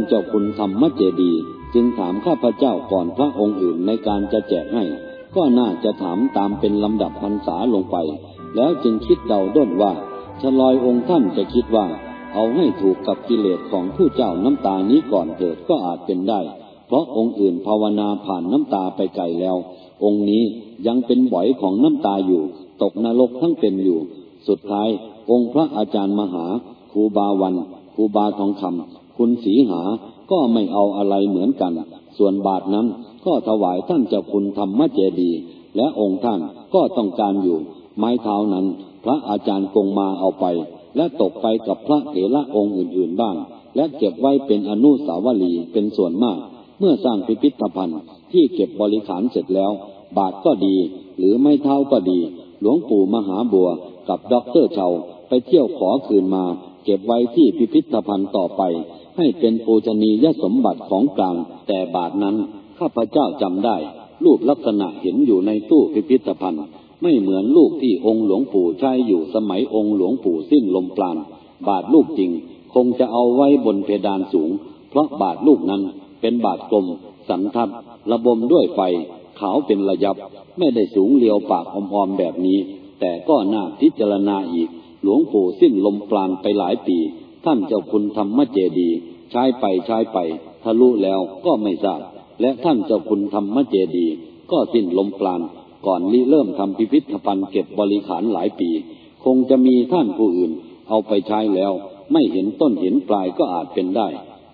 านเจ้าคุณธรรมเจดี จึงถามข้าพเจ้าก่อนพระองค์อื่นในการจะแจกให้ ก็น่าจะถามตามเป็นลำดับพรรษาลงไป แล้วจึงคิดเดาด้นว่าชลอยองค์ท่านจะคิดว่า เอาให้ถูกกับกิเลสของผู้เจ้าน้ำตานี้ก่อนเถิดก็อาจเป็นได้ เพราะองค์อื่นภาวนาผ่านน้ำตาไปไกลแล้ว องค์นี้ยังเป็นบ่อยของน้ำตาอยู่ ตกนรกทั้งเป็นอยู่ สุดท้าย องค์พระอาจารย์มหาครูบาวันครูบาทองคำ คุณสีหาก็ไม่เอาอะไรเหมือนกัน ส่วนบาทนั้นก็ถวายท่านเจ้าคุณธรรมเจดี และองค์ท่านก็ต้องการอยู่ ไม้เท้านั้น พระอาจารย์กงมาเอาไป และตกไปกับพระเถระองค์อื่นๆบ้าง และเก็บไว้เป็นอนุสาวรีย์เป็นส่วนมาก เมื่อสร้างพิพิธภัณฑ์ที่เก็บบริขารเสร็จแล้ว บาทก็ดี หรือไม้เท้าก็ดี หลวงปู่มหาบัวกับด็อกเตอร์เชาไปเที่ยวขอคืนมา เก็บไว้ที่พิพิธภัณฑ์ต่อไป ให้เป็นปูชนียสมบัติของกลาง แต่บาตรนั้น ข้าพเจ้าจำได้ รูปลักษณะเห็นอยู่ในตู้พิพิธภัณฑ์ ไม่เหมือนลูกที่องค์หลวงปู่ใช้อยู่สมัยองค์หลวงปู่สิ้นลมปราณบาตรลูกจริง คงจะเอาไว้บนเพดานสูง เพราะบาตรลูกนั้นเป็นบาทกลม สันทัดระบมด้วยไฟ ขาวเป็นระยับ ไม่ได้สูงเลียวปากอมๆแบบนี้ แต่ก็น่าพิจารณาอีก หลวงปู่สิ้นลมปราณไปหลายปี ท่านเจ้าคุณธรรมเจดี ใช้ไปใช้ไป ทะลุแล้วก็ไม่ทราบ และท่านเจ้าคุณธรรมเจดี ก็สิ้นลมปราณก่อนริเริ่มทำพิพิธภัณฑ์เก็บบริขารหลายปี คงจะมีท่านผู้อื่น เอาไปใช้แล้ว ไม่เห็นต้นเห็นปลายก็อาจเป็นได้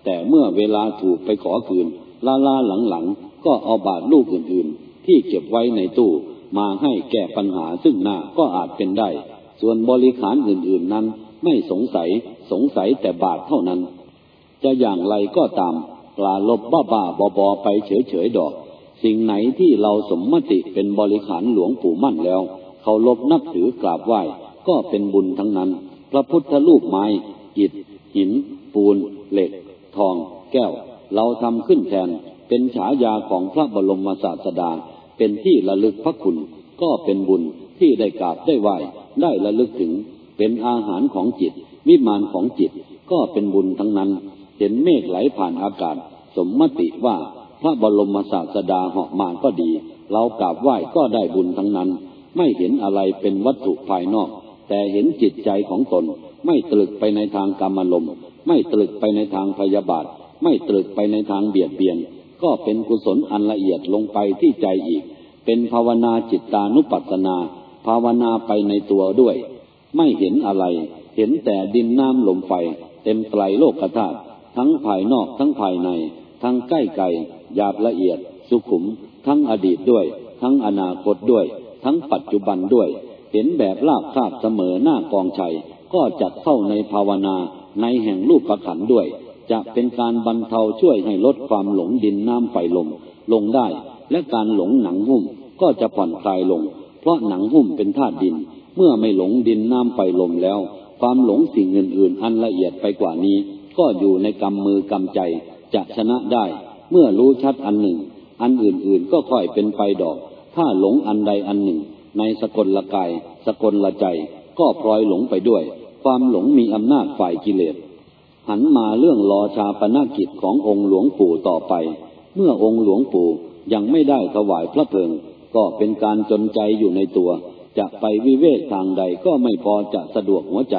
แต่เมื่อเวลาถูกไปขอคืนลาลาหลังๆ ก็เอาบาทลูกอื่นๆ ที่เก็บไว้ในตู้ มาให้แก้ปัญหาซึ่งหน้าก็อาจเป็นได้ ส่วนบริขารอื่นๆนั้นไม่สงสัย สงสัยแต่บาทเท่านั้น จะอย่างไรก็ตามปลาลบบ้าบ้าบอบอไปเฉยๆดอก สิ่งไหนที่เราสมมติเป็นบริขารหลวงปู่มั่นแล้วเขาลบนับถือกราบไหว้ก็เป็นบุญทั้งนั้น พระพุทธรูปไม้อิฐหิน ปูน เหล็ก ทอง แก้ว เราทำขึ้นแทน เป็นฉายาของพระบรมศาสดา เป็นที่ระลึกพระคุณ ก็เป็นบุญที่ได้กราบได้ไหว้ได้ระลึกถึง เป็นอาหารของจิต วิมานของจิตก็เป็นบุญทั้งนั้น เห็นเมฆไหลผ่านอากาศ สมมติว่าพระบรมศาสดาเหาะมาก็ดี เรากราบไหว้ก็ได้บุญทั้งนั้น ไม่เห็นอะไรเป็นวัตถุภายนอก แต่เห็นจิตใจของตน ไม่ตรึกไปในทางกรรมลมไม่ตรึกไปในทางพยาบาท ไม่ตรึกไปในทางเบียดเบียน ก็เป็นกุศลอันละเอียดลงไปที่ใจอีก เป็นภาวนาจิตตานุปัสสนา ภาวนาไปในตัวด้วย ไม่เห็นอะไร เห็นแต่ดินน้ำลมไฟ เต็มไตรโลกธาตุทั้งภายนอกทั้งภายใน ทั้งใกล้ไกลหยาบละเอียด สุขุม ทั้งอดีตด้วย ทั้งอนาคตด้วย ทั้งปัจจุบันด้วย เห็นแบบลาบคาบเสมอหน้ากองชัย ก็จัดเข้าในภาวนาในแห่งรูปประขันด้วย จะเป็นการบรรเทาช่วยให้ลดความหลงดินน้ำไฟลมลงได้ และการหลงหนังหุ้มก็จะผ่อนคลายลง เพราะหนังหุ้มเป็นธาตุดิน เมื่อไม่หลงดินน้ำไฟลมแล้ว ความหลงสิ่งอื่นๆ อันละเอียดไปกว่านี้ ก็อยู่ในกำมือกำใจจะชนะได้ เมื่อรู้ชัดอันหนึ่ง อันอื่นๆก็ค่อยเป็นไปดอก ถ้าหลงอันใดอันหนึ่ง ในสกลละกาย สกลละใจ ก็ปล่อยหลงไปด้วย ความหลงมีอำนาจฝ่ายกิเลสหันมาเรื่องรอชาปนกิจขององค์หลวงปู่ต่อไป เมื่อองค์หลวงปู่ยังไม่ได้ถวายพระเพลิง ก็เป็นการจนใจอยู่ในตัว จะไปวิเวกทางใดก็ไม่พอจะสะดวกหัวใจ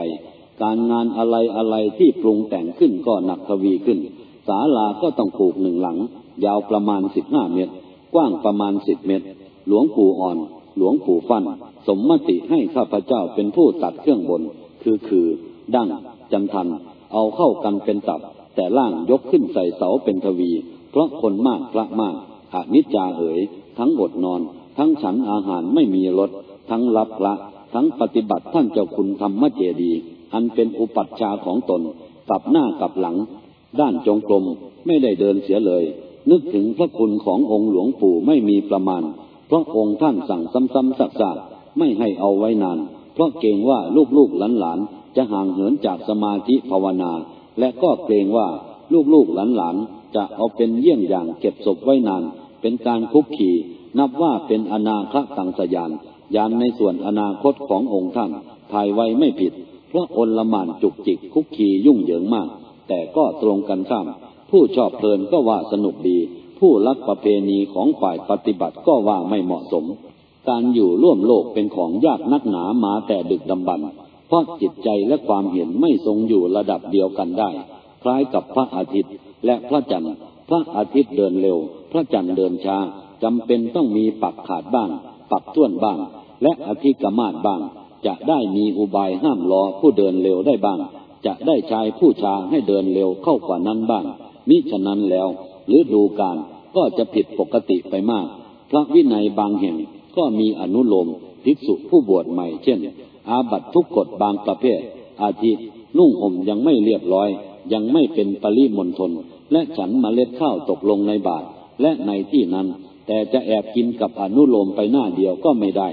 การงานอะไรอะไรที่ปรุงแต่งขึ้นก็หนักทวีขึ้น ศาลาก็ต้องปลูกหนึ่งหลัง ยาวประมาณสิบห้าเมตร กว้างประมาณสิบเมตร หลวงปู่อ่อน หลวงปู่ฟัน สมมติให้ข้าพเจ้าเป็นผู้ตัดเครื่องบน คือคือ ดั้งจันทัน เอาเข้ากันเป็นตับ แต่ล่างยกขึ้นใส่เสาเป็นทวี เพราะคนมากพระมากอานิจจาเอ๋ยทั้งอดนอน ทั้งฉันอาหารไม่มีรส ทั้งรับพระทั้งปฏิบัติท่านเจ้าคุณธรรมเจดี อันเป็นอุปัชฌาของตนกลับหน้ากลับหลัง ด้านจงกรมไม่ได้เดินเสียเลย นึกถึงพระคุณขององค์หลวงปู่ไม่มีประมาณ เพราะองค์ท่านสั่งซ้ำๆซักๆไม่ให้เอาไว้นาน เพราะเกรงว่าลูกๆหลานๆจะห่างเหินจากสมาธิภาวนา และก็เกรงว่าลูกๆหลานๆจะเอาเป็นเยี่ยงอย่างเก็บศพไว้นาน เป็นการคุกขี่นับว่าเป็นอนาคตังสยาน ยานในส่วนอนาคตขององค์ท่านถ่ายไว้ไม่ผิด เพราะอนละมานจุกจิกคุกขี่ยุ่งเหยิงมาก แต่ก็ตรงกันข้าม ผู้ชอบเพลินก็ว่าสนุกดี ผู้รักประเพณีของฝ่ายปฏิบัติก็ว่าไม่เหมาะสม การอยู่ร่วมโลกเป็นของยากนักหนามาแต่ดึกดำบรรเพราะจิตใจและความเห็นไม่ทรงอยู่ระดับเดียวกันได้ คล้ายกับพระอาทิตย์และพระจันทร์ พระอาทิตย์เดินเร็ว พระจันทร์เดินช้าจำเป็นต้องมีปักขาดบ้าง ปักต้วนบ้าง และอธิกมาศบ้าง จะได้มีอุบายห้ามล้อผู้เดินเร็วได้บ้าง จะได้ชายผู้ชาให้เดินเร็วเข้ากว่านั้นบ้าง มิฉะนั้นแล้วหรือดูการก็จะผิดปกติไปมาก พระวินัยบางแห่งก็มีอนุโลมภิกษุผู้บวชใหม่เช่น อาบัตทุกกฎบางประเภท อาทินุ่งห่มยังไม่เรียบร้อย ยังไม่เป็นปริมณฑลและฉันมเมล็ดข้าวตกลงในบาตรและในที่นั้น แต่จะแอบกินกับอนุโลมไปหน้าเดียวก็ไม่ได้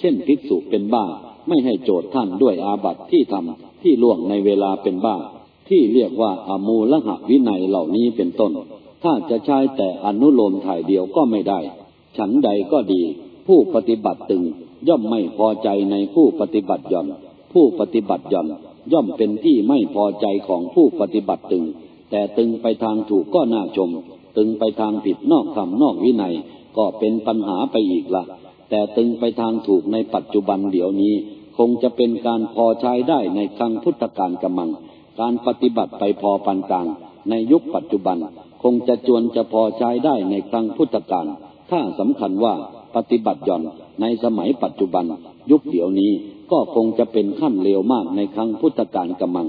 เช่นภิกษุเป็นบ้า ไม่ให้โจทย์ท่านด้วยอาบัติที่ทำที่ล่วงในเวลาเป็นบ้า ที่เรียกว่าอามูลหะวินัยเหล่านี้เป็นต้น ถ้าจะใช้แต่อนุโลมถ่ายเดียวก็ไม่ได้ ฉันใดก็ดี ผู้ปฏิบัติตึง ย่อมไม่พอใจในผู้ปฏิบัติย่อน ผู้ปฏิบัติย่อน ย่อมเป็นที่ไม่พอใจของผู้ปฏิบัติตึง แต่ตึงไปทางถูกก็น่าชม ตึงไปทางผิดนอกธรรมนอกวินัยก็เป็นปัญหาไปอีกละ แต่ตึงไปทางถูกในปัจจุบันเดี๋ยวนี้ คงจะเป็นการพอใช้ได้ในครั้งพุทธกาลกำมัง การปฏิบัติไปพอปันกลาง ในยุคปัจจุบัน คงจะจวนจะพอใช้ได้ในครั้งพุทธกาลถ้าสำคัญว่าปฏิบัติหย่อนในสมัยปัจจุบัน ยุคเดี๋ยวนี้ก็คงจะเป็นขั้นเลวมากในครั้งพุทธกาลกำมัง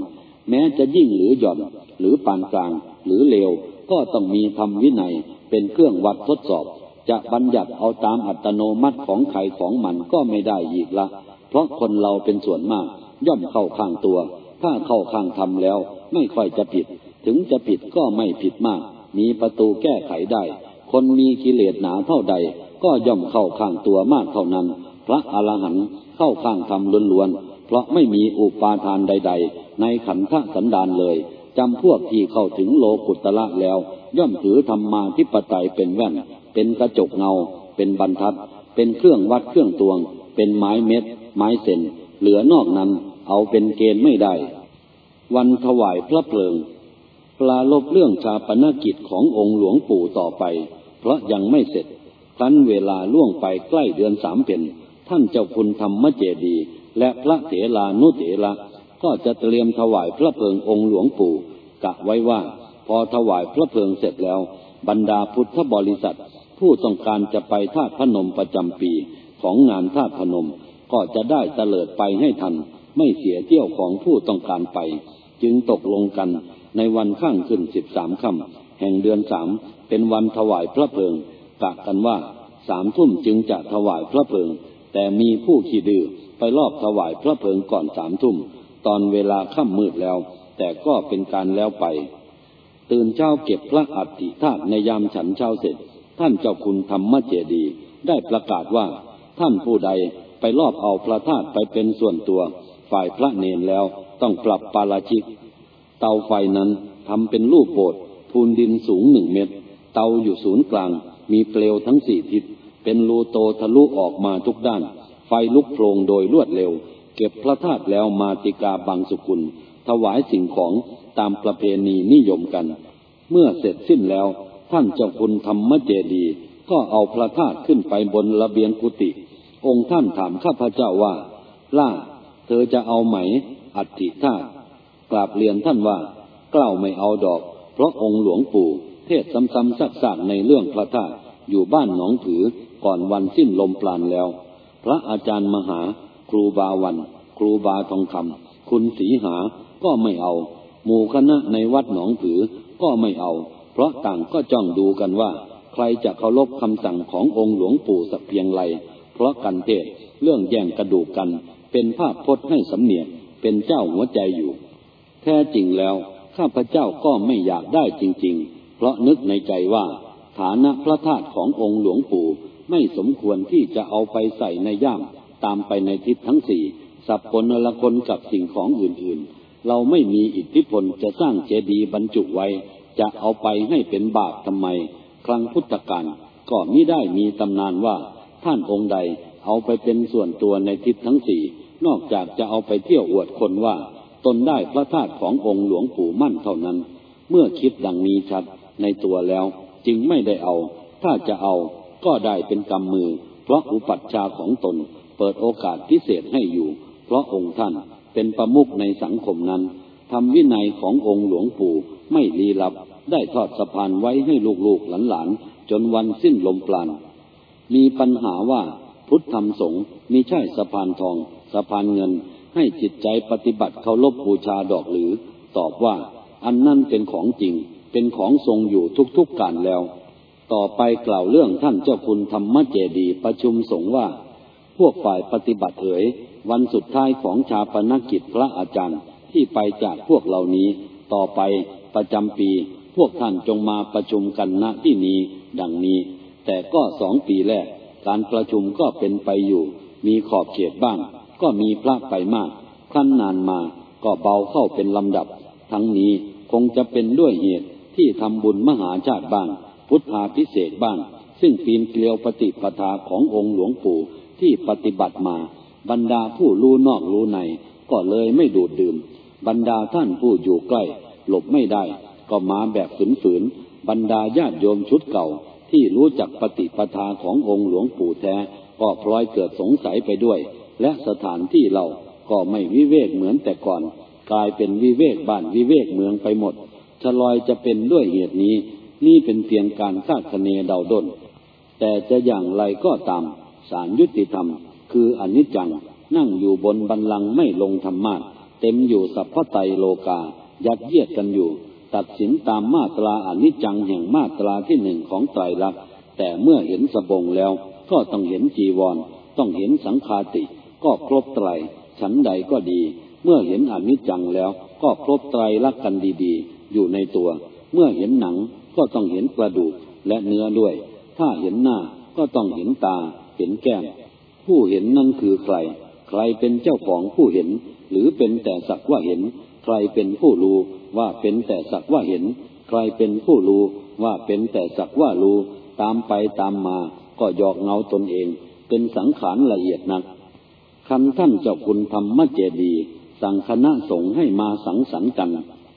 แม้จะยิ่งหรือหย่อน หรือปานกลาง หรือเลวก็ต้องมีธรรมวินัยเป็นเครื่องวัดทดสอบ จะบัญญัติเอาตามอัตโนมัติของใครของมันก็ไม่ได้อีกละ เพราะคนเราเป็นส่วนมาก ย่อมเข้าข้างตัว ถ้าเข้าข้างธรรมแล้ว ไม่ค่อยจะผิด ถึงจะผิดก็ไม่ผิดมาก มีประตูแก้ไขได้ คนมีกิเลสหนาเท่าใด ก็ย่อมเข้าข้างตัวมากเท่านั้น พระอรหันต์เข้าข้างธรรมล้วนๆ เพราะไม่มีอุปาทานใด ๆ ในขันธสันดานเลยจำพวกที่เข้าถึงโลกุตละแล้ว ย่อมถือธรรมมาทิปไตยเป็นแว่น เป็นกระจกเงา เป็นบรรทัด เป็นเครื่องวัดเครื่องตวง เป็นไม้เม็ด ไม้เส้นเหลือนอกนั้นเอาเป็นเกณฑ์ไม่ได้ วันถวายพระเพลิง ปลาลบเรื่องชาปนกิจขององค์หลวงปู่ต่อไป เพราะยังไม่เสร็จครั้นเวลาล่วงไปใกล้เดือนสามเป็นท่านเจ้าคุณธรรมเจดี และพระเถรานุเถระก็จะเตรียมถวายพระเพลิงองค์หลวงปู่กะไว้ว่า พอถวายพระเพลิงเสร็จแล้ว บรรดาพุทธบริษัท ผู้ต้องการจะไปธาตพนมประจำปีของงานธาตพนม ก็จะได้เตลิดไปให้ทัน ไม่เสียเที่ยวของผู้ต้องการไป จึงตกลงกันในวันข้างขึ้นสิบสามค่ำแห่งเดือนสามเป็นวันถวายพระเพลิงกะกันว่าสามทุ่มจึงจะถวายพระเพลิง แต่มีผู้ขี้ดื้อไปรอบถวายพระเพลิงก่อนสามทุ่ม ตอนเวลาค่ำมืดแล้ว แต่ก็เป็นการแล้วไป ตื่นเช้าเก็บพระอัฐิธาตุในยามฉันเช้าเสร็จ ท่านเจ้าคุณธรรมเจดี ได้ประกาศว่า ท่านผู้ใดไปรอบเอาพระธาตุไปเป็นส่วนตัว ฝ่ายพระเนนแล้วต้องปรับปาราชิก เตาไฟนั้นทำเป็นรูปโบสถ์พูนดินสูงหนึ่งเมตร เตาอยู่ศูนย์กลาง มีเปลวทั้งสี่ทิศ เป็นรูโตทะลุออกมาทุกด้าน ไฟลุกโพลงโดยรวดเร็ว เก็บพระธาตุแล้วมาติกาบางสุกุล ถวายสิ่งของตามประเพณีนิยมกัน เมื่อเสร็จสิ้นแล้ว ท่านเจ้าคุณธรรมเจดี ก็เอาพระธาตุขึ้นไปบนระเบียงกุฏิองค์ท่านถามข้าพเจ้าว่า ล่า เธอจะเอาไหม อัฐิธาตุกราบเรียนท่านว่า กล่าวไม่เอาดอก เพราะองค์หลวงปู่ เทศซ้ำๆซักๆในเรื่องพระธาตุอยู่บ้านหนองถือก่อนวันสิ้นลมปราณแล้ว พระอาจารย์มหา ครูบาวัน ครูบาทองคำคุณสีหาก็ไม่เอา หมู่คณะในวัดหนองผือก็ไม่เอา ราะต่างก็จ้องดูกันว่า ใครจะเคารพคำสั่งขององค์หลวงปู่สักเพียงไร เพราะกันเทศเรื่องแย่งกระดูกกัน เป็นภาพพจน์ให้สำเนียกเป็นเจ้าหัวใจอยู่ แท้จริงแล้วข้าพเจ้าก็ไม่อยากได้จริง ๆ เพราะนึกในใจว่า ฐานะพระธาตุขององค์หลวงปู่ไม่สมควรที่จะเอาไปใส่ในย่ามตามไปในทิศทั้งสี่สับปนละคนกับสิ่งของอื่นๆ เราไม่มีอิทธิพลจะสร้างเจดีย์บรรจุไว้ จะเอาไปให้เป็นบาปทำไม ครั้งพุทธกาลก็มิได้มีตำนานว่าท่านองค์ใดเอาไปเป็นส่วนตัวในทิศทั้งสี่นอกจากจะเอาไปเที่ยวอวดคนว่า ตนได้พระธาตุขององค์หลวงปู่มั่นเท่านั้น เมื่อคิดดังนี้ชัดในตัวแล้ว จึงไม่ได้เอา ถ้าจะเอาก็ได้เป็นกรรมมือ เพราะอุปัชฌาย์ของตนเปิดโอกาสพิเศษให้อยู่ เพราะองค์ท่านเป็นประมุขในสังคมนั้น ทำวินัยขององค์หลวงปู่ไม่ลีลับ ได้ทอดสะพานไว้ให้ลูกๆหลานๆ จนวันสิ้นลมปราณมีปัญหาว่าพุทธธรรมสงฆ์มีใช่สะพานทอง สะพานเงิน ให้จิตใจปฏิบัติเคารพบูชาดอกหรือ ตอบว่า อันนั่นเป็นของจริง เป็นของทรงอยู่ทุกๆการแล้ว ต่อไปกล่าวเรื่องท่านเจ้าคุณธรรมเจดีประชุมสงฆ์ว่า พวกฝ่ายปฏิบัติเอ๋ยวันสุดท้ายของชาปนกิจพระอาจารย์ ที่ไปจากพวกเหล่านี้ ต่อไปประจำปี พวกท่านจงมาประชุมกันณที่นี้ ดังนี้ แต่ก็สองปีแรก การประชุมก็เป็นไปอยู่ มีขอบเขตบ้าง ก็มีพระไปมากขั้นนานมาก็เบาเข้าเป็นลำดับ ทั้งนี้คงจะเป็นด้วยเหตุที่ทำบุญมหาชาติบ้าง พุทธาพิเศษบ้าง ซึ่งปีนเกลียวปฏิปทาขององค์หลวงปู่ที่ปฏิบัติมา บรรดาผู้รู้นอกรู้ใน ก็เลยไม่ดูดดื่ม บรรดาท่านผู้อยู่ใกล้ หลบไม่ได้ ก็มาแบบฝืนๆบรรดาญาติโยมชุดเก่า ที่รู้จักปฏิปทาขององค์หลวงปู่แท้ ก็พลอยเกิดสงสัยไปด้วย และสถานที่เราก็ไม่วิเวกเหมือนแต่ก่อน กลายเป็นวิเวกบ้านวิเวกเมืองไปหมดชลอยจะเป็นด้วยเหตุนี้ นี่เป็นเพียงการคาดคะเนเดาดนแต่จะอย่างไรก็ตาม สารยุติธรรม คืออนิจจังนั่งอยู่บนบันลังไม่ลงธรรมะ เต็มอยู่สัพพไตโลกา ยัดเยียดกันอยู่ ตัดสินตามมาตราอนิจจังแห่งมาตราที่หนึ่งของไตรลักษณ์แต่เมื่อเห็นสบงแล้ว ก็ต้องเห็นจีวร ต้องเห็นสังคาติ ก็ครบไตรฉันใดก็ดี เมื่อเห็นอนิจจังแล้ว ก็ครบไตรลักกันดีๆ อยู่ในตัว เมื่อเห็นหนังก็ต้องเห็นกระดูกและเนื้อด้วย ถ้าเห็นหน้าก็ต้องเห็นตา เห็นแก้ม ผู้เห็นนั่นคือใคร ใครเป็นเจ้าของผู้เห็น หรือเป็นแต่สักว่าเห็น ใครเป็นผู้รู้ว่าเป็นแต่สักว่าเห็น ใครเป็นผู้รู้ว่าเป็นแต่สักว่ารู้ ตามไปตามมาก็หยอกเงาตนเอง เป็นสังขารละเอียดนักคันท่านเจ้าคุณธรรมเจดี สั่งคณะสงฆ์ให้มาสังสรรค์กัน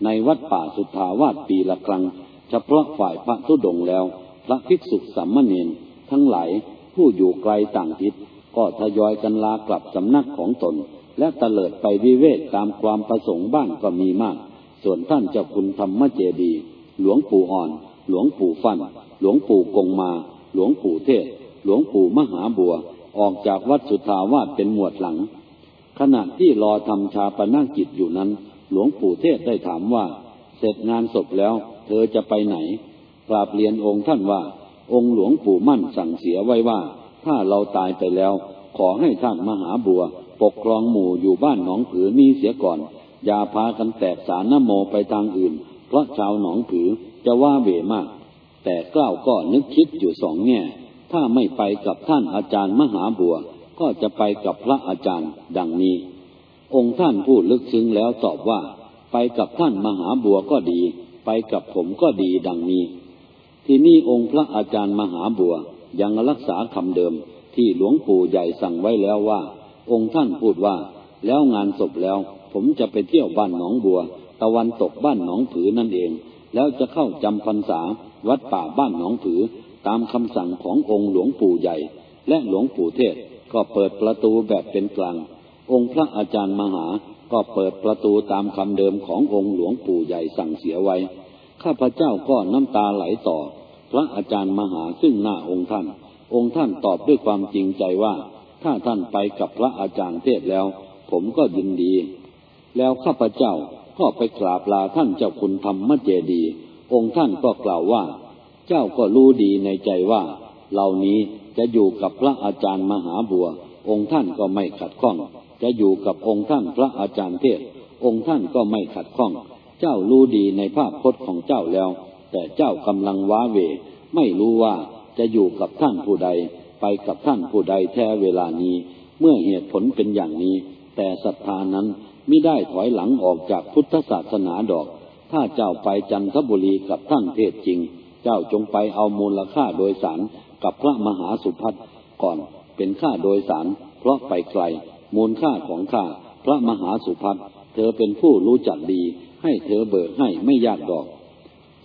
ในวัดป่าสุทธาวาสปีละครั้ง เฉพาะฝ่ายพระทุดงแล้ว พระภิกษุสัมมเนนทั้งหลายผู้อยู่ไกลต่างทิศก็ทยอยกันลากลับสำนักของตน และเตลิดไปวิเวกตามความประสงค์บ้างก็มีมาก ส่วนท่านเจ้าคุณธรรมเจดี หลวงปู่อ่อน หลวงปู่ฟัน หลวงปู่กงมา หลวงปู่เทศ หลวงปู่มหาบัว ออกจากวัดสุทาวาสเป็นหมวดหลัง ขณะที่รอทำชาปนากิจอยู่นั้น หลวงปู่เทศได้ถามว่า เสร็จงานศพแล้ว เธอจะไปไหนกราบเรียนองค์ท่านว่า องค์หลวงปู่มั่นสั่งเสียไว้ว่า ถ้าเราตายไปแล้ว ขอให้ท่านมหาบัว ปกครองหมู่อยู่บ้านหนองผือนี้เสียก่อน อย่าพากันแตกสารนโมไปทางอื่น เพราะชาวหนองผือจะว่าเบมาก แต่กล้าวก็นึกคิดอยู่สองแง่ ถ้าไม่ไปกับท่านอาจารย์มหาบัว ก็จะไปกับพระอาจารย์ดังนี้ องค์ท่านพูดลึกซึ้งแล้วตอบว่า ไปกับท่านมหาบัวก็ดี ไปกับผมก็ดีดังนี้ ที่นี่องค์พระอาจารย์มหาบัวยังรักษาคำเดิมที่หลวงปู่ใหญ่สั่งไว้แล้วว่า องค์ท่านพูดว่า แล้วงานศพแล้ว ผมจะไปเที่ยวบ้านหนองบัว ตะวันตกบ้านหนองผือนั่นเอง แล้วจะเข้าจำพรรษา วัดป่าบ้านหนองผือ ตามคำสั่งขององค์หลวงปู่ใหญ่ และหลวงปู่เทศก็เปิดประตูแบบเป็นกลาง องค์พระอาจารย์มหา ก็เปิดประตูตามคำเดิมขององค์หลวงปู่ใหญ่สั่งเสียไว้ ข้าพเจ้าก็น้ำตาไหลต่อ พระอาจารย์มหาซึ่งหน้าองค์ท่าน องค์ท่านตอบด้วยความจริงใจว่า ถ้าท่านไปกับพระอาจารย์เทศแล้ว ผมก็ยินดี แล้วข้าพเจ้าก็ไปกราบลาท่านเจ้าคุณธรรมเจดี องค์ท่านก็กล่าวว่า เจ้าก็รู้ดีในใจว่า เหล่านี้จะอยู่กับพระอาจารย์มหาบัว องค์ท่านก็ไม่ขัดข้อง จะอยู่กับองค์ท่านพระอาจารย์เทศ องค์ท่านก็ไม่ขัดข้อง เจ้ารู้ดีในภาพพจน์ของเจ้าแล้ว แต่เจ้ากำลังว้าเว ไม่รู้ว่าจะอยู่กับท่านผู้ใด ไปกับท่านผู้ใดแท้เวลานี้ เมื่อเหตุผลเป็นอย่างนี้ แต่ศรัทธานั้นไม่ได้ถอยหลังออกจากพุทธศาสนาดอก ถ้าเจ้าไปจันทบุรีกับท่านเทศจริง เจ้าจงไปเอามูลค่าโดยสารกับพระมหาสุพัฒก่อนเป็นค่าโดยสาร เพราะไปไกล มูลค่าของข้าพระมหาสุพัฒเธอเป็นผู้รู้จักดี ให้เธอเบิกให้ไม่ยากดอก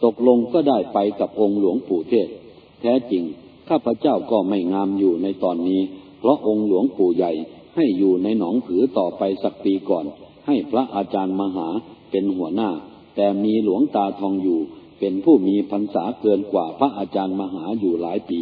ตกลงก็ได้ไปกับองค์หลวงปู่เทศ แท้จริง ข้าพเจ้าก็ไม่งามอยู่ในตอนนี้ เพราะองค์หลวงปู่ใหญ่ให้อยู่ในหนองผือต่อไปสักปีก่อน ให้พระอาจารย์มหาเป็นหัวหน้า แต่มีหลวงตาทองอยู่ เป็นผู้มีพรรษาเกินกว่าพระอาจารย์มหาอยู่หลายปี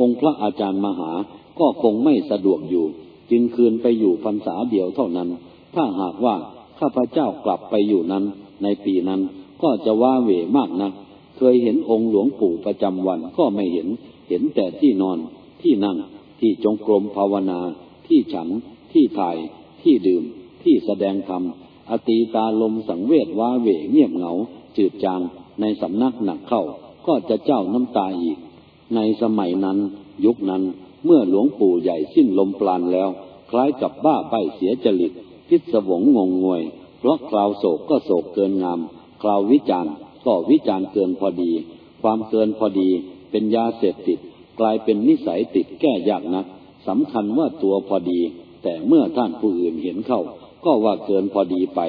องค์พระอาจารย์มหาก็คงไม่สะดวกอยู่ จึงคืนไปอยู่พรรษาเดียวเท่านั้น ถ้าหากว่าข้าพเจ้ากลับไปอยู่นั้น ในปีนั้นก็จะว่าเหวมากนะเคยเห็นองค์หลวงปู่ประจำวันก็ไม่เห็น เห็นแต่ที่นอนที่นั่งที่จงกรมภาวนา ที่ฉัน ที่ถ่าย ที่ดื่ม ที่แสดงธรรมอตีตาลมสังเวชว้าเหวเงียบเหงา จืดจางในสำนักหนักเข้า ก็จะเจ้าน้ำตาอีก ในสมัยนั้น ยุคนั้นเมื่อหลวงปู่ใหญ่สิ้นลมปราณแล้ว คล้ายกับบ้าใบเสียจริต พิศวงงงงวย เพราะคราวโศกก็โศกเกินงาม คราววิจารณ์ก็วิจารณ์เกินพอดี ความเกินพอดี เป็นยาเสพติด กลายเป็นนิสัยติดแก้ยากนักสำคัญว่าตัวพอดี แต่เมื่อท่านผู้อื่นเห็นเข้า ก็ว่าเกินพอดีไป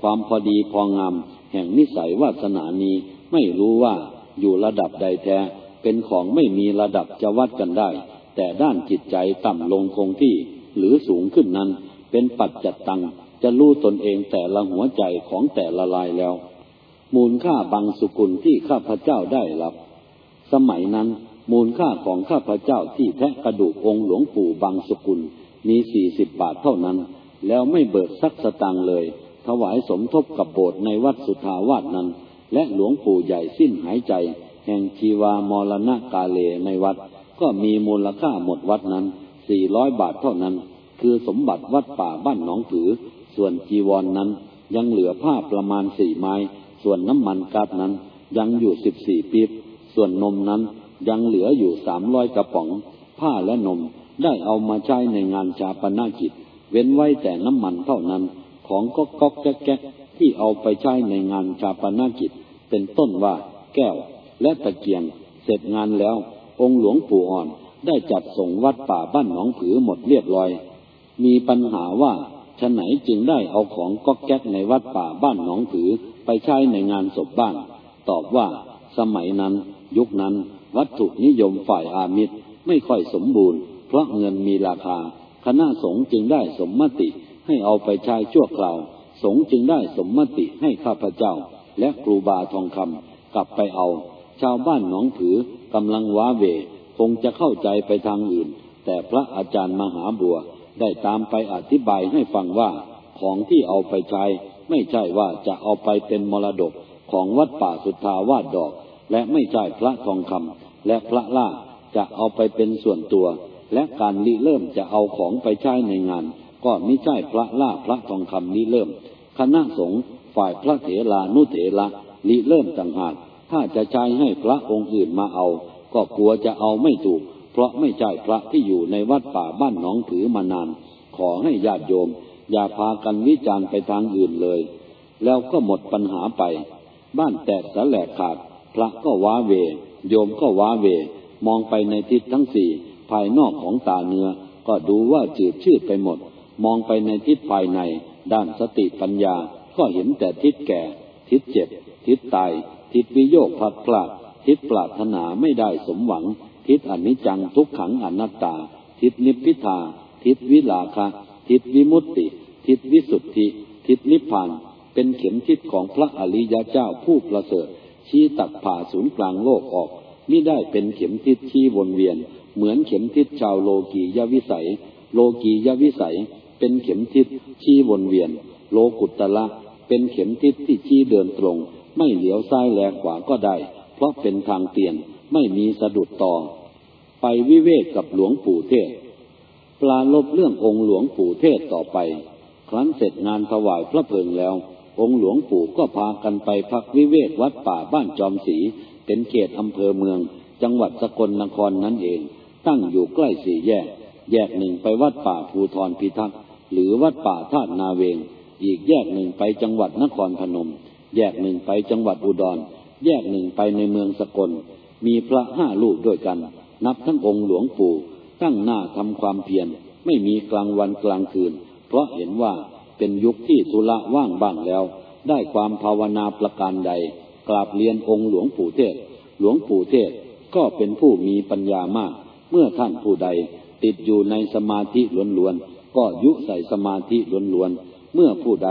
ความพอดีพองามแห่งนิสัยวาสนานี้ไม่รู้ว่าอยู่ระดับใดแท้ เป็นของไม่มีระดับจะวัดกันได้ แต่ด้านจิตใจต่ำลงคงที่ หรือสูงขึ้นนั้น เป็นปัจจัดตังจะรู้ตนเองแต่ละหัวใจของแต่ละลายแล้ว มูลค่าบางสุกุลที่ข้าพเจ้าได้รับ สมัยนั้น มูลค่าของข้าพเจ้าที่แทะกระดูกองค์หลวงปู่บางสกุล มีสี่สิบบาทเท่านั้น แล้วไม่เบิกสักสตางค์เลย ถวายสมทบกับโบสถ์ในวัดสุทาวาสนั้น และหลวงปู่ใหญ่สิ้นหายใจ แห่งชีวามรณะกาเลในวัด ก็มีมูลค่าหมดวัดนั้นสี่ร้อยบาทเท่านั้น คือสมบัติวัดป่าบ้านหนองผือ ส่วนจีวรนนั้นยังเหลือผ้าประมาณสี่ไม้ ส่วนน้ำมันกาซนั้นยังอยู่สิบสี่ปีบ ส่วนนมนั้นยังเหลืออยู่สามร้อยกระป๋อง ผ้าและนมได้เอามาใช้ในงานชาปนากิจ เว้นไว้แต่น้ำมันเท่านั้น ของก็ก๊อกแก๊กที่เอาไปใช้ในงานชาปนากิจ เป็นต้นว่าแก้วและตะเกียง เสร็จงานแล้ว องค์หลวงปู่อ่อนได้จัดส่งวัดป่าบ้านหนองผือหมดเรียบร้อย มีปัญหาว่าฉะไหนจึงได้เอาของก๊อกแก๊กในวัดป่าบ้านหนองผือไปใช้ในงานศพบ้าง ตอบว่า สมัยนั้น ยุคนั้น วัตถุนิยมฝ่ายอามิตรไม่ค่อยสมบูรณ์ เพราะเงินมีราคา คณะสงฆ์จึงได้สมมติให้เอาไปใช้ชั่วคราว สงฆ์จึงได้สมมติให้ข้าพเจ้า และครูบาทองคำกลับไปเอา ชาวบ้านหนองผือกำลังว้าเว คงจะเข้าใจไปทางอื่น แต่พระอาจารย์มหาบัวได้ตามไปอธิบายให้ฟังว่า ของที่เอาไปใช้ ไม่ใช่ว่าจะเอาไปเป็นมรดกของวัดป่าสุทธาวาสดอก และไม่ใช่พระทองคำและพระล่าจะเอาไปเป็นส่วนตัว และการลิเริ่มจะเอาของไปใช้ในงาน ก็ไม่ใช่พระล่าพระทองคำลิเริ่ม คณะสงฆ์ฝ่ายพระเถรานุเถระลิเริ่มต่างหาก ถ้าจะใช้ให้พระองค์อื่นมาเอา ก็กลัวจะเอาไม่ถูก เพราะไม่ใช่พระที่อยู่ในวัดป่าบ้านหนองผือมานาน ขอให้ญาติโยม อย่าพากันวิจารณ์ไปทางอื่นเลย แล้วก็หมดปัญหาไป บ้านแตกสแลกขาด พระก็ว้าเว โยมก็ว้าเว มองไปในทิศทั้งสี่ภายนอกของตาเนื้อ ก็ดูว่าจืดชืดไปหมด มองไปในทิศภายใน ด้านสติปัญญา ก็เห็นแต่ทิศแก่ ทิศเจ็บ ทิศตาย ทิศวิโยคพัดพลาด ทิศปรารถนาไม่ได้สมหวัง ทิศอนิจจังทุกขังอนัตตา ทิศนิพพิทา ทิศวิลาคะ ทิศวิมุตติ ทิศวิสุทธิ ทิศนิพพาน เป็นเข็มทิศของพระอริยเจ้าผู้ประเสริฐ ชี้ตัดผ่าศูนย์กลางโลกออกนี่ได้เป็นเข็มทิศชี้วนเวียน เหมือนเข็มทิศชาวโลกียวิสัย โลกียวิสัย เป็นเข็มทิศชี้วนเวียน โลกุตละเป็นเข็มทิศที่ชี้เดินตรง ไม่เหลียวซ้ายแลขวาก็ได้ เพราะเป็นทางเตียนไม่มีสะดุดต่อไปวิเวกกับหลวงปู่เทศ ปลาลบเรื่ององค์หลวงปู่เทศต่อไป ครั้นเสร็จงานถวายพระเพลิงแล้ว องค์หลวงปู่ก็พากันไปพักวิเวกวัดป่าบ้านจอมศรีเป็นเขตอำเภอเมือง จังหวัดสกลนครนั่นเอง ตั้งอยู่ใกล้สี่แยก แยกหนึ่งไปวัดป่าภูทรพิทักษ์หรือวัดป่าธาตุนาเวง อีกแยกหนึ่งไปจังหวัดนครพนม แยกหนึ่งไปจังหวัดอุดร แยกหนึ่งไปในเมืองสกล มีพระห้าลูกด้วยกัน นับทั้งองค์หลวงปู่ ตั้งหน้าทำความเพียรไม่มีกลางวันกลางคืน เพราะเห็นว่า เป็นยุคที่ธุระว่างบ้างแล้ว ได้ความภาวนาประการใด กราบเรียนองค์หลวงปู่เทศ หลวงปู่เทศก็เป็นผู้มีปัญญามาก เมื่อท่านผู้ใด ติดอยู่ในสมาธิล้วนๆ ก็ยุใส่สมาธิล้วนๆ เมื่อผู้ใด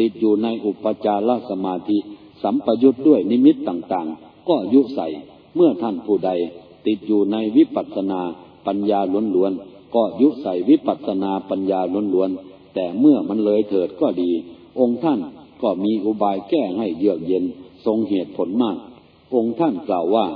ติดอยู่ในอุปจารสมาธิ สัมปยุทธ์ด้วยนิมิตต่างๆ ก็ยุใส่ เมื่อท่านผู้ใด ติดอยู่ในวิปัสสนาปัญญาล้วนๆ ก็ยุใส่วิปัสสนาปัญญาล้วนๆ แต่เมื่อมันเลยเถิดก็ดี องค์ท่านก็มีอุบายแก้ให้เยือกเย็นทรงเหตุผลมาก องค์ท่านกล่าวว่า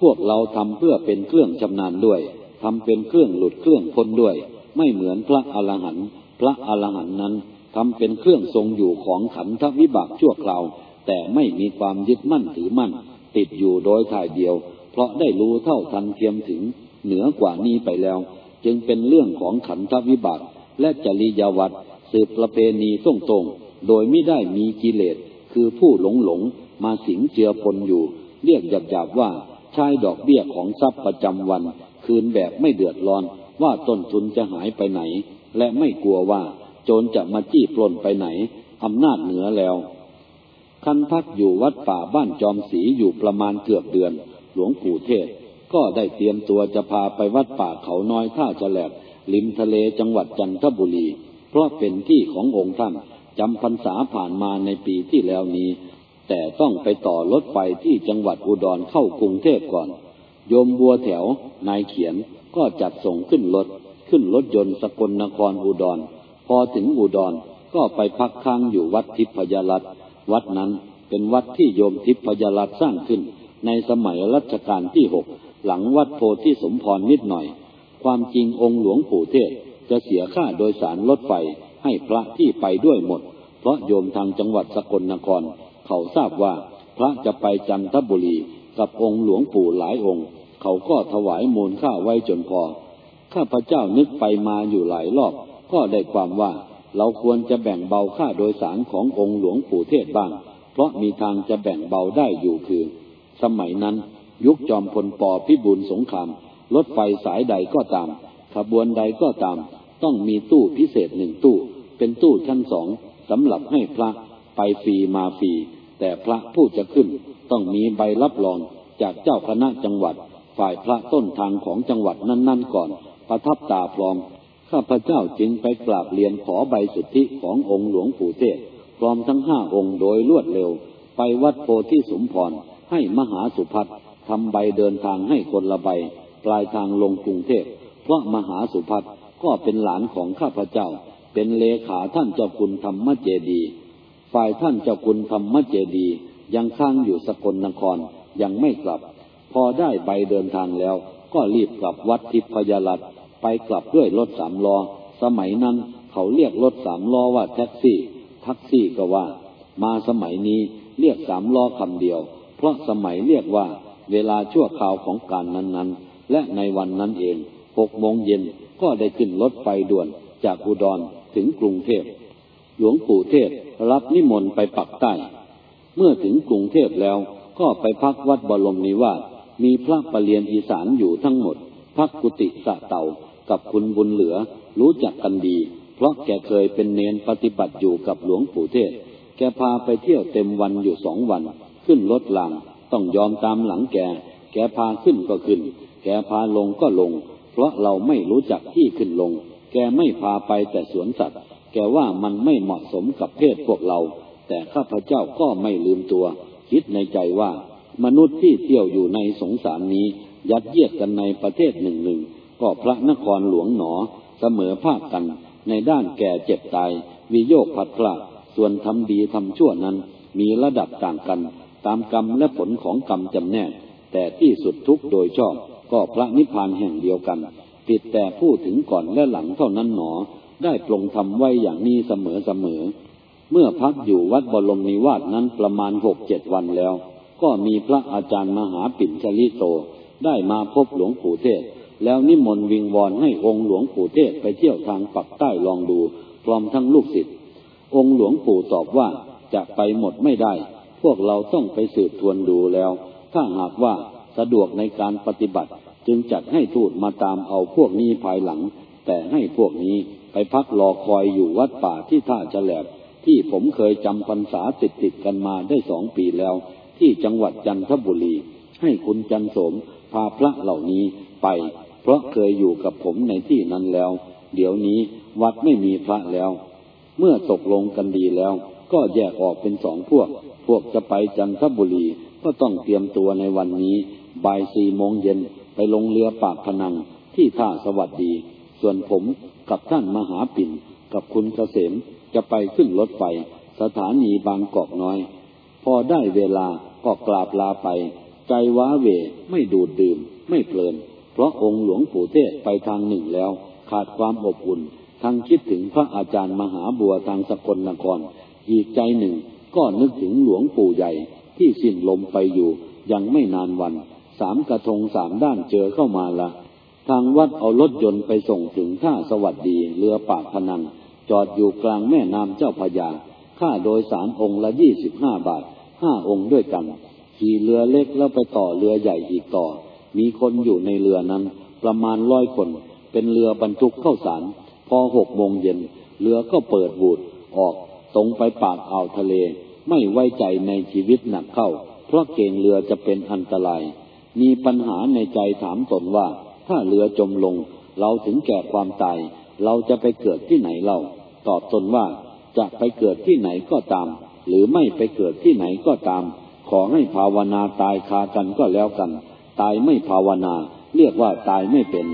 พวกเราทำเพื่อเป็นเครื่องชำนาญด้วยทำเป็นเครื่องหลุดเครื่องพ้นด้วย ไม่เหมือนพระอรหันต์พระอรหันต์นั้นทำเป็นเครื่องทรงอยู่ของขันธวิบากชั่วคราว แต่ไม่มีความยึดมั่นถือมั่น ติดอยู่โดยถ่ายเดียว เพราะได้รู้เท่าทันเทียมถึง เหนือกว่านี้ไปแล้ว จึงเป็นเรื่องของขันธวิบาก และจริยวัตรสืบประเพณีตรงๆโดยไม่ได้มีกิเลส คือผู้หลงหลงมาสิงเจือปนอยู่ เรียกหยาบๆว่าใช้ดอกเบี้ยของทรัพย์ประจำวัน คืนแบบไม่เดือดร้อน ว่าต้นทุนจะหายไปไหน และไม่กลัวว่า โจรจะมาจี้ปล้นไปไหนอำนาจเหนือแล้วคันพักอยู่วัดป่าบ้านจอมศรีอยู่ประมาณเกือบเดือน หลวงปู่เทศ ก็ได้เตรียมตัวจะพาไปวัดป่าเขาน้อยท่าฉลบ ริมทะเลจังหวัดจันทบุรี เพราะเป็นที่ขององค์ท่านจำพรรษาผ่านมาในปีที่แล้วนี้ แต่ต้องไปต่อรถไฟที่จังหวัดอุดรเข้ากรุงเทพก่อน โยมบัวแถวนายเขียนก็จัดส่งขึ้นรถ ขึ้นรถยนต์สกลนครอุดร พอถึงอุดรก็ไปพักค้างอยู่วัดทิพยรัตน์วัดนั้นเป็นวัดที่โยมทิพยรัตน์สร้างขึ้น ในสมัยรัชกาลที่หกหลังวัดโพธิสมพรนิดหน่อย ความจริงองค์หลวงปู่เทศจะเสียค่าโดยสารรถไฟให้พระที่ไปด้วยหมด เพราะโยมทางจังหวัดสกลนคร เขาทราบว่าพระจะไปจันทบุรีกับองค์หลวงปู่หลายองค์ เขาก็ถวายมูลค่าไว้จนพอ ข้าพเจ้านึกไปมาอยู่หลายรอบ ก็ได้ความว่าเราควรจะแบ่งเบาค่าโดยสารขององค์หลวงปู่เทศบ้าง เพราะมีทางจะแบ่งเบาได้อยู่คือ สมัยนั้นยุคจอมพลปพิบูลสงคราม รถไฟสายใดก็ตาม ขบวนใดก็ตาม ต้องมีตู้พิเศษหนึ่งตู้ เป็นตู้ชั้นสองสำหรับให้พระไปฟรีมาฟรีแต่พระผู้จะขึ้นต้องมีใบรับรองจากเจ้าคณะจังหวัด ฝ่ายพระต้นทางของจังหวัดนั้น ๆ ก่อน ประทับตาพร้อม ข้าพเจ้าจึงไปกราบเรียนขอใบสุทธิขององค์หลวงปู่เทศ พร้อมทั้งห้าองค์โดยรวดเร็ว ไปวัดโพธิสมพรให้มหาสุพัฒทำใบเดินทางให้คนละใบ ปลายทางลงกรุงเทพเพราะมหาสุพัฒก็เป็นหลานของข้าพเจ้า เป็นเลขาท่านเจ้าคุณธรรมเจดี ฝ่ายท่านเจ้าคุณธรรมเจดี ยังค้างอยู่สกลนครยังไม่กลับ พอได้ใบเดินทางแล้ว ก็รีบกลับวัดทิพยรัตไปกลับด้วยรถสามล้อ สมัยนั้นเขาเรียกรถสามล้อว่าแท็กซี่แท็กซี่ก็ว่า มาสมัยนี้เรียกสามล้อคำเดียว เพราะสมัยเรียกว่าเวลาชั่วคราวของการนั้นๆ และในวันนั้นเองหกโมงเย็นก็ได้ขึ้นรถไฟด่วนจากอุดรถึงกรุงเทพ หลวงปู่เทศรับนิมนต์ไปปักใต้ เมื่อถึงกรุงเทพแล้วก็ไปพักวัดบรมนิวาสมีพระปรเรียนอีสานอยู่ทั้งหมด พักกุติสะเต่ากับคุณบุญเหลือรู้จักกันดี เพราะแกเคยเป็นเนนปฏิบัติอยู่กับหลวงปู่เทศ แกพาไปเที่ยวเต็มวันอยู่สองวัน ขึ้นรถลางต้องยอมตามหลังแก แกพาขึ้นก็ขึ้น แกพาลงก็ลง เพราะเราไม่รู้จักที่ขึ้นลง แกไม่พาไปแต่สวนสัตว์ แกว่ามันไม่เหมาะสมกับเพศพวกเรา แต่ข้าพเจ้าก็ไม่ลืมตัว คิดในใจว่า มนุษย์ที่เที่ยวอยู่ในสงสารนี้ ยัดเยียดกันในประเทศหนึ่งหนึ่งก็พระนครหลวงหนอ เสมอภาคกัน ในด้านแก่เจ็บตาย วิโยคผัดพลาดส่วนทำดีทำชั่วนั้น มีระดับต่างกัน ตามกรรมและผลของกรรมจำแนกแต่ที่สุดทุกโดยชอบ ก็พระนิพพานแห่งเดียวกันผิดแต่พูดถึงก่อนและหลังเท่านั้นหนอ ได้ปรงทำไว้อย่างนี้เสมอเสมอ เมื่อพักอยู่วัดบรมนิวาสนั้นประมาณหกเจ็ดวันแล้ว ก็มีพระอาจารย์มหาปิ่นชลิโต ได้มาพบหลวงปู่เทศ แล้วนิมนต์วิงวอนให้องค์หลวงปู่เทศไปเที่ยวทางปักใต้ลองดู พร้อมทั้งลูกศิษย์ องค์หลวงปู่ตอบว่าจะไปหมดไม่ได้ พวกเราต้องไปสืบทวนดูแล้ว ถ้าหากว่า สะดวกในการปฏิบัติ จึงจัดให้ทูตมาตามเอาพวกนี้ภายหลัง แต่ให้พวกนี้ไปพักรอคอยอยู่วัดป่าที่ท่าฉลบที่ผมเคยจำพรรษาติดติดกันมาได้สองปีแล้ว ที่จังหวัดจันทบุรี ให้คุณจันสมพาพระเหล่านี้ไป เพราะเคยอยู่กับผมในที่นั้นแล้ว เดี๋ยวนี้วัดไม่มีพระแล้ว เมื่อตกลงกันดีแล้ว ก็แยกออกเป็นสองพวก พวกจะไปจันทบุรีก็ต้องเตรียมตัวในวันนี้ บ่ายสี่โมงเย็นไปลงเรือปากพนังที่ท่าสวัสดี ส่วนผมกับท่านมหาปิ่น กับคุณเกษมจะไปขึ้นรถไฟสถานีบางกอกน้อย พอได้เวลาก็กราบลาไป ใจว้าเวไม่ดูดดื่ม ไม่เพลิน เพราะองค์หลวงปู่เทศไปทางหนึ่งแล้ว ขาดความอบอุ่นทั้งคิดถึงพระอาจารย์มหาบัวทางสกลนคร อีกใจหนึ่งก็นึกถึงหลวงปู่ใหญ่ที่สิ้นลมไปอยู่ยังไม่นานวัน สามกระทงสามด้านเจอเข้ามาละทางวัดเอารถยนต์ไปส่งถึงท่าสวัสดีเรือปากพนัง จอดอยู่กลางแม่น้ำเจ้าพยา ค่าโดยสารองค์ละยี่สิบห้าบาทห้าองค์ด้วยกัน ขี่เรือเล็กแล้วไปต่อเรือใหญ่อีกต่อ มีคนอยู่ในเรือนั้น ประมาณร้อยคน เป็นเรือบรรทุกเข้าสาร พอหกโมงเย็น เรือก็เปิดบูดออกตรงไปปากอ่าวทะเล ไม่ไว้ใจในชีวิตหนักเข้า เพราะเก่งเรือจะเป็นอันตราย มีปัญหาในใจถามตนว่า ถ้าเรือจมลง เราถึงแก่ความตาย เราจะไปเกิดที่ไหนเล่าตอบตนว่า จะไปเกิดที่ไหนก็ตาม หรือไม่ไปเกิดที่ไหนก็ตาม ขอให้ภาวนาตายคากันก็แล้วกัน ตายไม่ภาวนา เรียกว่าตายไม่เป็น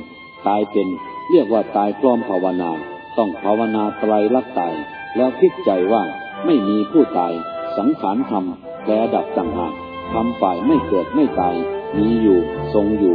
ตายเป็น เรียกว่าตายกล้อมภาวนา ต้องภาวนาไตรลักษณ์ตาย แล้วคิดใจว่าไม่มีผู้ตาย สังขารธรรมแปรดับต่างหากทำฝ่ายไม่เกิดไม่ตาย มีอยู่ทรงอยู่